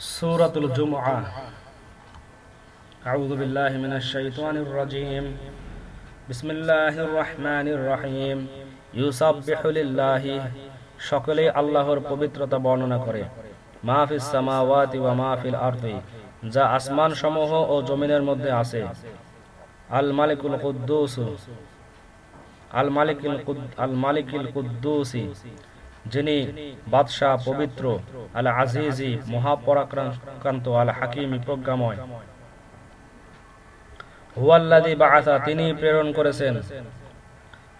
سورة الجمعة أعوذ بالله من الشيطان الرجيم بسم الله الرحمن الرحيم يسبح لله সকলে আল্লাহর পবিত্রতা বর্ণনা করে মাহফিস সামাওয়াতি ওয়া মাহফিল আরদি যা আসমান সমূহ ও জমিনের মধ্যে আছে আল মালিকুল কুদ্দুস আল মালিকুল কুদ- আল মালিকুল কুদ্দুসি যিনি বাদশাহ পবিত্র আল আজিজি মহাপরাক্রান্ত আল হাকিমি প্রজ্ঞাময়। হুয়াল্লাদি বাআসা, তিনি প্রেরণ করেছেন।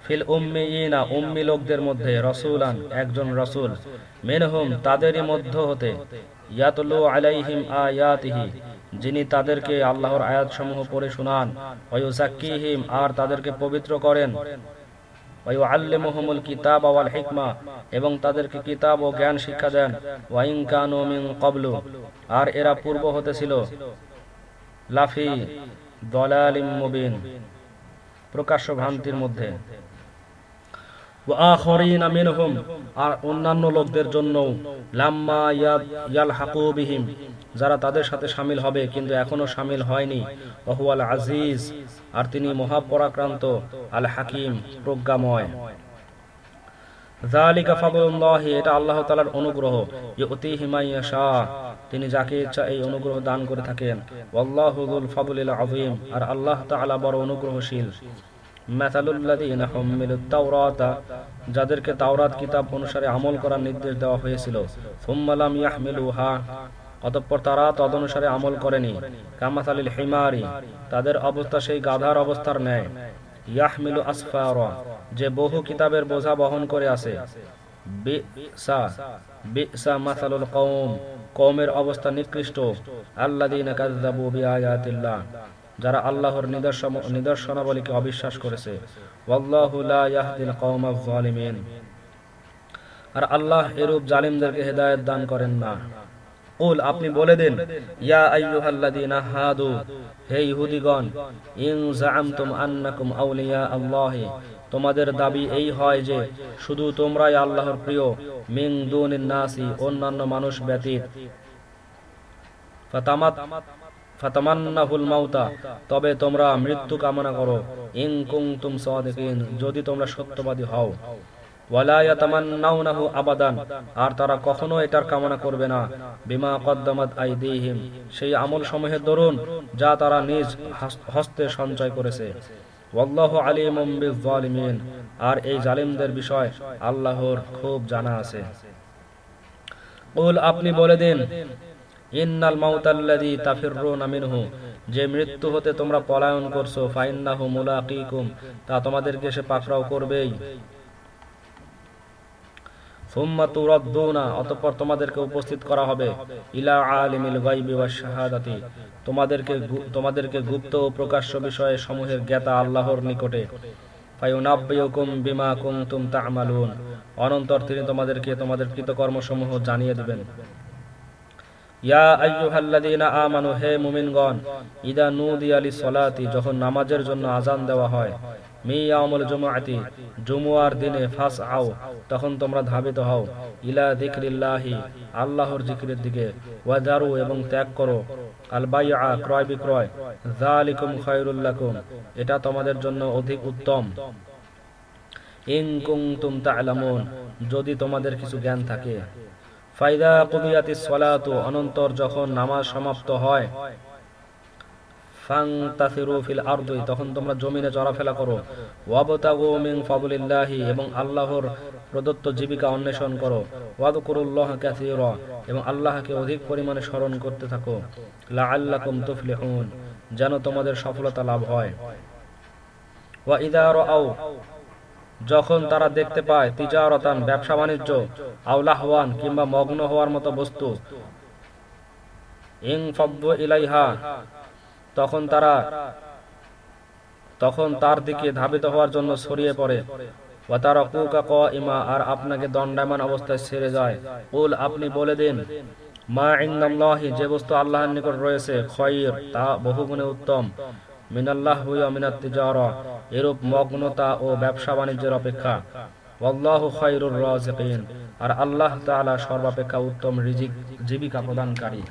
ফিল উম্মিয়িনা, উম্মি লোকদের মধ্যে রসুলান, একজন রসুল। মিনহুম, তাদেরই মধ্য হতে। ইয়াতলু আলাইহিম আয়াতিহি, যিনি তাদেরকে আল্লাহর আয়াতসমূহ পড়ে শোনান। ওয়ুজাক্কিহিম আর তাদেরকে পবিত্র করেন। ওয়ুআল্লিমুহুমুল কিতাব আওয়াল এবং তাদেরকে কিতাব ও জ্ঞান শিক্ষা দেন। ক্বাবলু, আর এরা পূর্ব হতে ছিল। লাফি প্রকাশ্য ভ্রান্তির মধ্যে। আর অন্যান্য লোকদের জন্য যারা তাদের সাথে শামিল হবে, কিন্তু এখনও শামিল হয়নি। ওহুয়াল আজিজ, আর তিনি মহাপরাক্রান্ত, আল হাকিম, প্রজ্ঞাময়। আল্লাহ তিনি যাকে ইচ্ছা এই অনুগ্রহ দান করে থাকেন। আর আল্লাহ তাআলা বড় অনুগ্রহশীল। যাদেরকে তাওরাত কিতাব অনুসারে আমল করার নির্দেশ দেওয়া হয়েছিল। অতঃপর তারা তদনুসারে আমল করেনি। কামাসালিল হিমারি, তাদের অবস্থা সেই গাধার অবস্থার ন্যায়। ইয়াহমিলু আসফারা, যে বহু কিতাবের বোঝা বহন করে আছে। কওমের অবস্থা নিকৃষ্ট। বিআয়াতিল্লাহ। যারা আল্লাহর নিদর্শন নিদর্শনাবলীকে অবিশ্বাস করেছে। আর আল্লাহ এরূপ জালিমদেরকে হেদায়ত দান করেন না। কুল, আপনি বলে দেন, ইয়া আইয়ুহাল্লাযীনা হাদু, হে ইহুদিগণ, ইন জাআমতুম আন্নাকুম আউলিয়া আল্লাহি, তোমাদের দাবি এই হয় যে, শুধু তোমরাই আল্লাহর প্রিয়, মিন দুনিন নাসি, অন্যান্য মানুষ ব্যতীত। ফাতামাত তবে তোমরা মৃত্যু কামনা করো। ইন কুনতুম সাদিকিন, যদি তোমরা সত্যবাদী হও। আবাদান, আর তারা কখনো এটার কামনা করবে না। বিমা কদ্দামাত সেই আমল সমূহের দরুন যা তারা নিজ হস্তে সঞ্চয় করেছে। আর এই জালিমদের বিষয় আল্লাহর খুব জানা আছে। আপনি বলে দিন ইন্নাল যে মৃত্যু হতে তোমরা পলায়ন করছ, ফাইন্নাহু মুলাকিকুম, তা তোমাদেরকে সে পাকড়াও করবেই। সুম্মা তুরাদ্দুনা, অতঃপর তোমাদেরকে উপস্থিত করা হবে। ইলা আলিমিল গায়বি শাহাদাতি, তোমাদেরকে তোমাদেরকে গুপ্ত ও প্রকাশ্য বিষয়ে সমূহের জ্ঞাতা আল্লাহর নিকটে। ফায়ুনাব্বিয়ুকুম বিমা কুনতুম তা'মালুন, অনন্তর তিনি তোমাদেরকে তোমাদের কৃতকর্মসমূহ জানিয়ে দিবেন। ইয়া আইয়ুহাল্লাযীনা আমানু, হে মুমিনগণ, ইদা নুদিয়া লিসসালাতি, যখন নামাজের জন্য আজান দেওয়া হয়, মি ইয়াউমুল জুমআতি, জুমুয়ার দিনে ফাস আও তখন তোমরা ধাবিত হও, ইলা যিকরিল্লাহি, আল্লাহর জিকিরের দিকে ওয়াদারু এবং ত্যাগ করো, আল বাইআ, ক্রয় বিক্রয়, যালিকুম খায়রুল লাকুম, এটা তোমাদের জন্য অধিক উত্তম। ইন কুনতুম তা'লামুন যদি তোমাদের কিছু জ্ঞান থাকে। ফাইদা সালাতু, অনন্তর যখন নামাজ সমাপ্ত হয়, ফাংতাসিরু ফিল আরদি, তখন তোমরা জমিনে চলাফেরা করো। ওয়াবতাগু মিন ফাদলিল্লাহি, এবং আল্লাহর প্রদত্ত জীবিকা অন্বেষণ করো। ওয়াদকুরুল্লাহ কাসীরা, এবং আল্লাহকে অধিক পরিমাণে স্মরণ করতে থাকো। লাআল্লাকুম তুফলিহুন, যেন তোমাদের সফলতা লাভ হয়। ওয়া ইদা যখন তারা দেখতে পায় তিজারতান, ব্যবসা বাণিজ্য আউলাহওয়ান কিংবা মগ্ন হওয়ার মতো বস্তু ইং ফব্ব ইলাইহা, তখন তারা, তখন তার দিকে ধাবিত হওয়ার জন্য ছড়িয়ে পড়ে। ওয়াতারা কুকা ক ইমা আর আপনাকে দণ্ডায়মান অবস্থায় ছেড়ে যায়। উল আপনি বলে দিন, মা ইন্দাল্লাহি, যে বস্তু আল্লাহর নিকট রয়েছে, খয়র, তা বহুগুণে উত্তম। মিনাল্লাহ মিনাত তিজারা, এরূপ মগ্নতা ও ব্যবসা বাণিজ্যের অপেক্ষা। ওয়াল্লাহু খায়রুর রাজিকিন, আর আল্লাহ তাআলা সর্বাপেক্ষা উত্তম রিজিক জীবিকা প্রদানকারী।